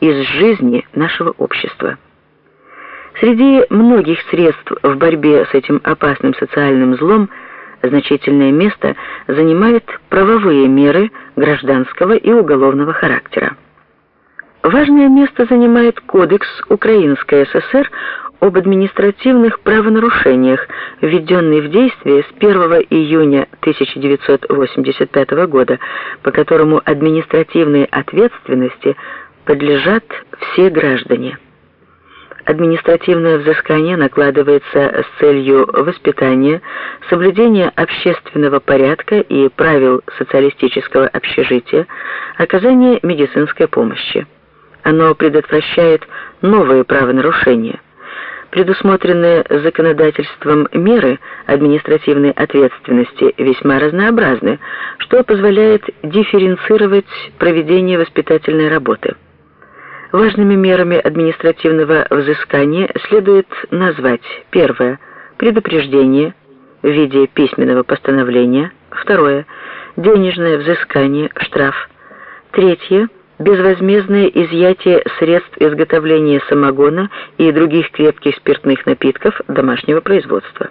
из жизни нашего общества. Среди многих средств в борьбе с этим опасным социальным злом значительное место занимают правовые меры гражданского и уголовного характера. Важное место занимает Кодекс Украинской ССР об административных правонарушениях, введенный в действие с 1 июня 1985 года, по которому административной ответственности подлежат все граждане. Административное взыскание накладывается с целью воспитания, соблюдения общественного порядка и правил социалистического общежития, оказания медицинской помощи. Оно предотвращает новые правонарушения. Предусмотренные законодательством меры административной ответственности весьма разнообразны, что позволяет дифференцировать проведение воспитательной работы. Важными мерами административного взыскания следует назвать первое предупреждение в виде письменного постановления, второе денежное взыскание, штраф, третье безвозмездное изъятие средств изготовления самогона и других крепких спиртных напитков домашнего производства.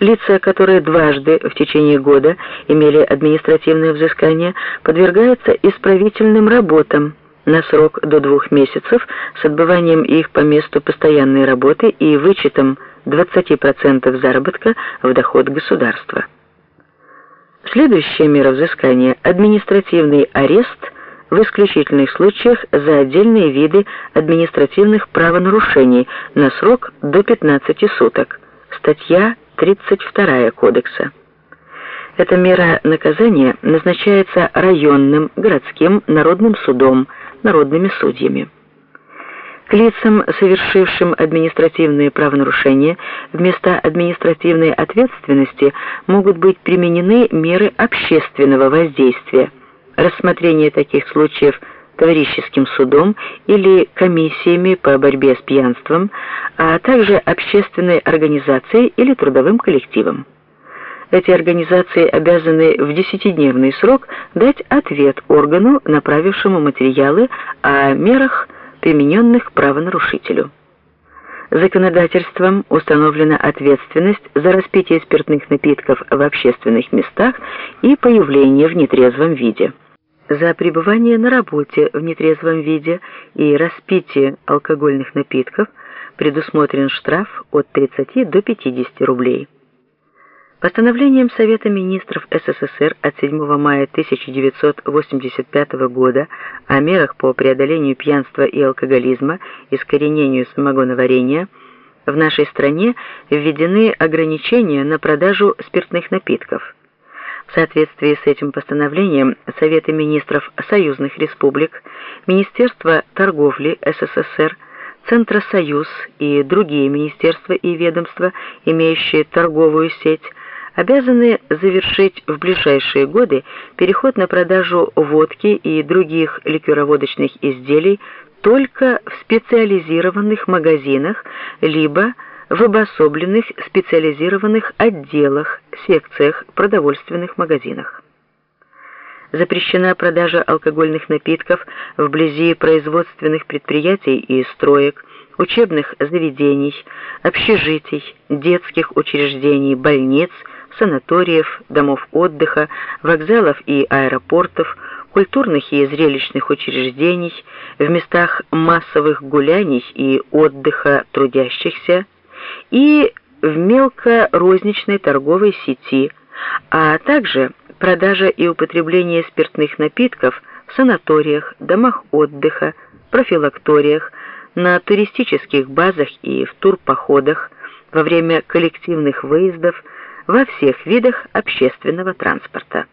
Лица, которые дважды в течение года имели административное взыскание, подвергаются исправительным работам на срок до двух месяцев с отбыванием их по месту постоянной работы и вычетом 20% заработка в доход государства. Следующая мера взыскания – административный арест – в исключительных случаях за отдельные виды административных правонарушений на срок до 15 суток. Статья 32 Кодекса. Эта мера наказания назначается районным, городским, народным судом, народными судьями. К лицам, совершившим административные правонарушения, вместо административной ответственности могут быть применены меры общественного воздействия – рассмотрение таких случаев товарищеским судом или комиссиями по борьбе с пьянством, а также общественной организацией или трудовым коллективом. Эти организации обязаны в десятидневный срок дать ответ органу, направившему материалы о мерах, примененных правонарушителю. Законодательством установлена ответственность за распитие спиртных напитков в общественных местах и появление в нетрезвом виде. За пребывание на работе в нетрезвом виде и распитие алкогольных напитков предусмотрен штраф от 30 до 50 рублей. Постановлением Совета министров СССР от 7 мая 1985 года о мерах по преодолению пьянства и алкоголизма, искоренению самогоноварения в нашей стране введены ограничения на продажу спиртных напитков – в соответствии с этим постановлением Советы министров союзных республик, Министерство торговли СССР, Центросоюз и другие министерства и ведомства, имеющие торговую сеть, обязаны завершить в ближайшие годы переход на продажу водки и других ликероводочных изделий только в специализированных магазинах либо в обособленных специализированных отделах, секциях, продовольственных магазинах. Запрещена продажа алкогольных напитков вблизи производственных предприятий и строек, учебных заведений, общежитий, детских учреждений, больниц, санаториев, домов отдыха, вокзалов и аэропортов, культурных и зрелищных учреждений, в местах массовых гуляний и отдыха трудящихся, и в мелкорозничной торговой сети, а также продажа и употребление спиртных напитков в санаториях, домах отдыха, профилакториях, на туристических базах и в турпоходах, во время коллективных выездов, во всех видах общественного транспорта.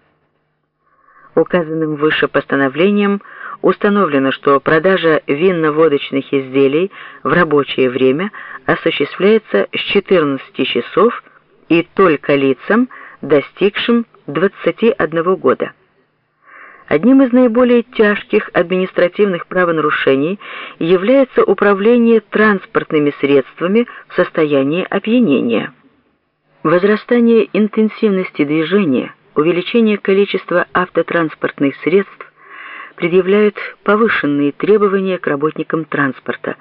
Указанным выше постановлением установлено, что продажа винно-водочных изделий в рабочее время осуществляется с 14 часов и только лицам, достигшим 21 года. Одним из наиболее тяжких административных правонарушений является управление транспортными средствами в состоянии опьянения. Возрастание интенсивности движения, увеличение количества автотранспортных средств предъявляет повышенные требования к работникам транспорта,